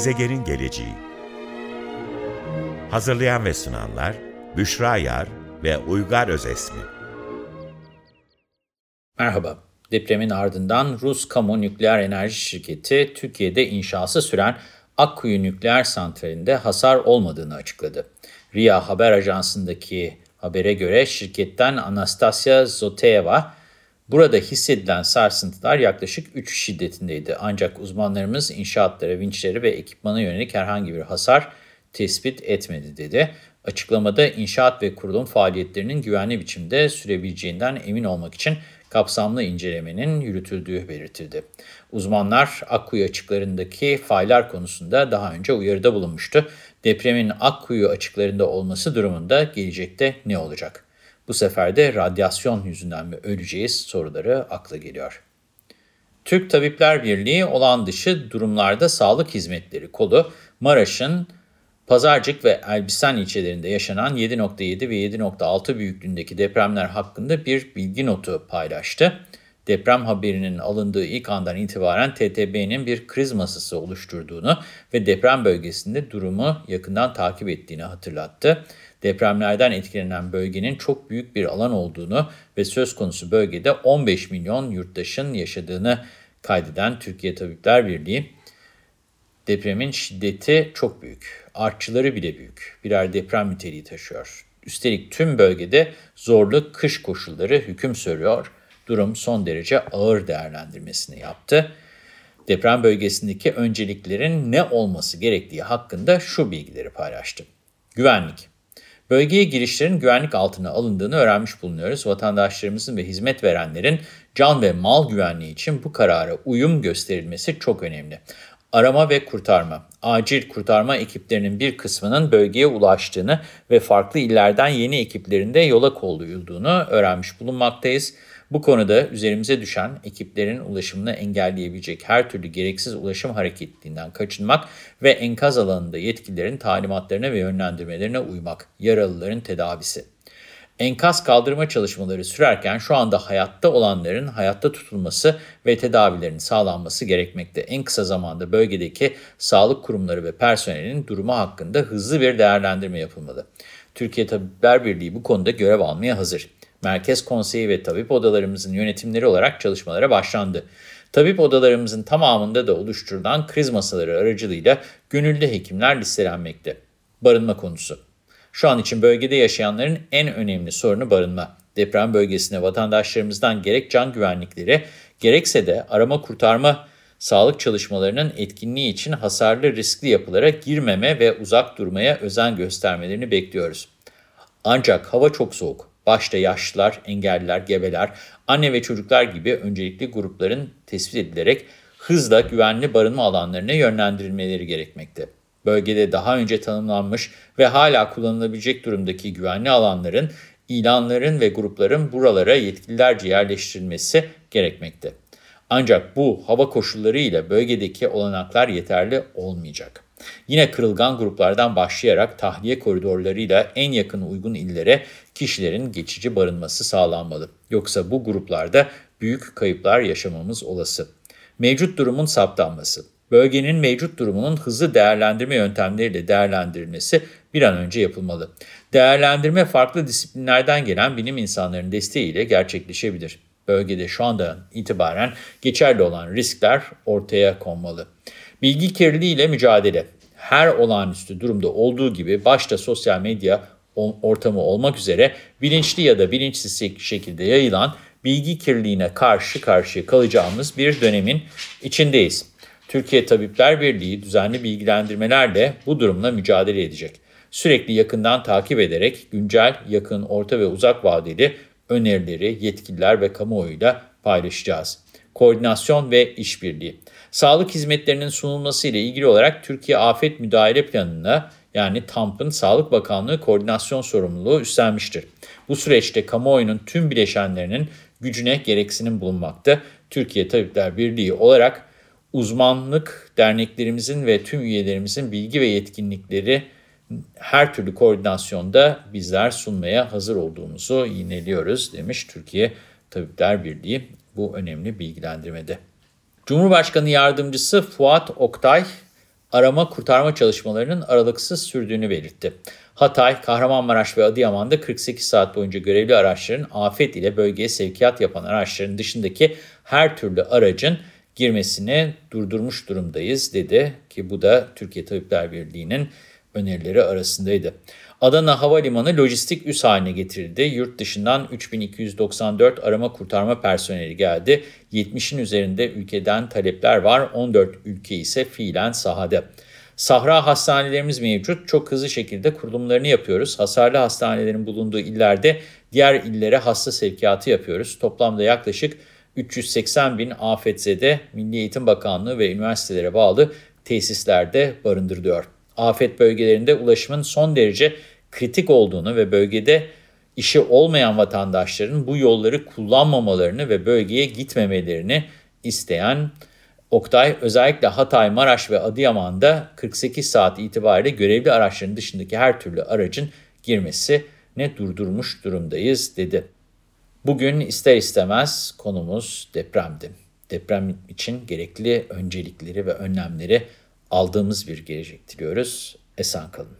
Gezegenin geleceği Hazırlayan ve sunanlar Büşra Yar ve Uygar Özesmi Merhaba. Depremin ardından Rus Kamu Nükleer Enerji Şirketi Türkiye'de inşası süren Akkuyu Nükleer Santrali'nde hasar olmadığını açıkladı. RIA Haber Ajansı'ndaki habere göre şirketten Anastasia Zoteva, burada hissedilen sarsıntılar yaklaşık 3 şiddetindeydi. Ancak uzmanlarımız inşaatlara, vinçlere ve ekipmana yönelik herhangi bir hasar tespit etmedi dedi. Açıklamada inşaat ve kurulum faaliyetlerinin güvenli biçimde sürebileceğinden emin olmak için kapsamlı incelemenin yürütüldüğü belirtildi. Uzmanlar Akkuyu açıklarındaki faylar konusunda daha önce uyarıda bulunmuştu. Depremin Akkuyu açıklarında olması durumunda gelecekte ne olacak? Bu sefer de radyasyon yüzünden mi öleceğiz soruları akla geliyor. Türk Tabipler Birliği olan dışı durumlarda sağlık hizmetleri kolu Maraş'ın Pazarcık ve Elbistan ilçelerinde yaşanan 7.7 ve 7.6 büyüklüğündeki depremler hakkında bir bilgi notu paylaştı. Deprem haberinin alındığı ilk andan itibaren TTB'nin bir kriz masası oluşturduğunu ve deprem bölgesinde durumu yakından takip ettiğini hatırlattı. Depremlerden etkilenen bölgenin çok büyük bir alan olduğunu ve söz konusu bölgede 15 milyon yurttaşın yaşadığını kaydeden Türkiye Tabipler Birliği, depremin şiddeti çok büyük, artçıları bile büyük, birer deprem niteliği taşıyor. Üstelik tüm bölgede zorlu kış koşulları hüküm sürüyor durum son derece ağır değerlendirmesini yaptı. Deprem bölgesindeki önceliklerin ne olması gerektiği hakkında şu bilgileri paylaştı. Güvenlik. Bölgeye girişlerin güvenlik altına alındığını öğrenmiş bulunuyoruz. Vatandaşlarımızın ve hizmet verenlerin can ve mal güvenliği için bu karara uyum gösterilmesi çok önemli. Arama ve kurtarma. Acil kurtarma ekiplerinin bir kısmının bölgeye ulaştığını ve farklı illerden yeni ekiplerinde yola koyulduğunu öğrenmiş bulunmaktayız. Bu konuda üzerimize düşen ekiplerin ulaşımını engelleyebilecek her türlü gereksiz ulaşım hareketliğinden kaçınmak ve enkaz alanında yetkililerin talimatlarına ve yönlendirmelerine uymak, yaralıların tedavisi. Enkaz kaldırma çalışmaları sürerken şu anda hayatta olanların hayatta tutulması ve tedavilerin sağlanması gerekmekte. En kısa zamanda bölgedeki sağlık kurumları ve personelin durumu hakkında hızlı bir değerlendirme yapılmalı. Türkiye Tabipler Birliği bu konuda görev almaya hazır. Merkez Konseyi ve tabip odalarımızın yönetimleri olarak çalışmalara başlandı. Tabip odalarımızın tamamında da oluşturulan kriz masaları aracılığıyla gönüllü hekimler listelenmekte. Barınma konusu. Şu an için bölgede yaşayanların en önemli sorunu barınma. Deprem bölgesine vatandaşlarımızdan gerek can güvenlikleri gerekse de arama kurtarma sağlık çalışmalarının etkinliği için hasarlı riskli yapılara girmeme ve uzak durmaya özen göstermelerini bekliyoruz. Ancak hava çok soğuk. Başta yaşlılar, engelliler, gebeler, anne ve çocuklar gibi öncelikli grupların tespit edilerek hızla güvenli barınma alanlarına yönlendirilmeleri gerekmekte. Bölgede daha önce tanımlanmış ve hala kullanılabilecek durumdaki güvenli alanların, ilanların ve grupların buralara yetkililerce yerleştirilmesi gerekmekte. Ancak bu hava koşulları ile bölgedeki olanaklar yeterli olmayacak. Yine kırılgan gruplardan başlayarak tahliye koridorlarıyla en yakın uygun illere kişilerin geçici barınması sağlanmalı. Yoksa bu gruplarda büyük kayıplar yaşamamız olası. Mevcut durumun saptanması. Bölgenin mevcut durumunun hızlı değerlendirme yöntemleriyle değerlendirilmesi bir an önce yapılmalı. Değerlendirme farklı disiplinlerden gelen bilim insanlarının desteğiyle gerçekleşebilir. Bölgede şu anda itibaren geçerli olan riskler ortaya konmalı. Bilgi kirliliği ile mücadele. Her olağanüstü durumda olduğu gibi başta sosyal medya ortamı olmak üzere bilinçli ya da bilinçsiz şekilde yayılan bilgi kirliliğine karşı karşıya kalacağımız bir dönemin içindeyiz. Türkiye Tabipler Birliği düzenli bilgilendirmelerle bu durumla mücadele edecek. Sürekli yakından takip ederek güncel, yakın, orta ve uzak vadeli önerileri yetkililer ve kamuoyuyla paylaşacağız. Koordinasyon ve işbirliği. Sağlık hizmetlerinin sunulması ile ilgili olarak Türkiye Afet Müdahale Planı'na yani TAMP'ın Sağlık Bakanlığı koordinasyon sorumluluğu üstlenmiştir. Bu süreçte kamuoyunun tüm bileşenlerinin gücüne gereksinim bulunmakta. Türkiye Tabipler Birliği olarak uzmanlık derneklerimizin ve tüm üyelerimizin bilgi ve yetkinlikleri her türlü koordinasyonda bizler sunmaya hazır olduğumuzu yineliyoruz demiş Türkiye Tabipler Birliği bu önemli bilgilendirmede. Cumhurbaşkanı Yardımcısı Fuat Oktay, arama kurtarma çalışmalarının aralıksız sürdüğünü belirtti. Hatay, Kahramanmaraş ve Adıyaman'da 48 saat boyunca görevli araçların afet ile bölgeye sevkiyat yapan araçların dışındaki her türlü aracın girmesini durdurmuş durumdayız dedi ki bu da Türkiye Tabipler Birliği'nin önerileri arasındaydı. Adana Havalimanı lojistik üs haline getirildi. Yurt dışından 3294 arama kurtarma personeli geldi. 70'in üzerinde ülkeden talepler var. 14 ülke ise fiilen sahada. Sahra hastanelerimiz mevcut. Çok hızlı şekilde kurulumlarını yapıyoruz. Hasarlı hastanelerin bulunduğu illerde diğer illere hasta sevkiyatı yapıyoruz. Toplamda yaklaşık 380 bin afetzede Milli Eğitim Bakanlığı ve üniversitelere bağlı tesislerde barındırılıyor. Afet bölgelerinde ulaşımın son derece kritik olduğunu ve bölgede işi olmayan vatandaşların bu yolları kullanmamalarını ve bölgeye gitmemelerini isteyen Oktay özellikle Hatay, Maraş ve Adıyaman'da 48 saat itibariyle görevli araçların dışındaki her türlü aracın girmesini durdurmuş durumdayız dedi. Bugün ister istemez konumuz depremdi. Deprem için gerekli öncelikleri ve önlemleri aldığımız bir gelecek diliyoruz. Esen kalın.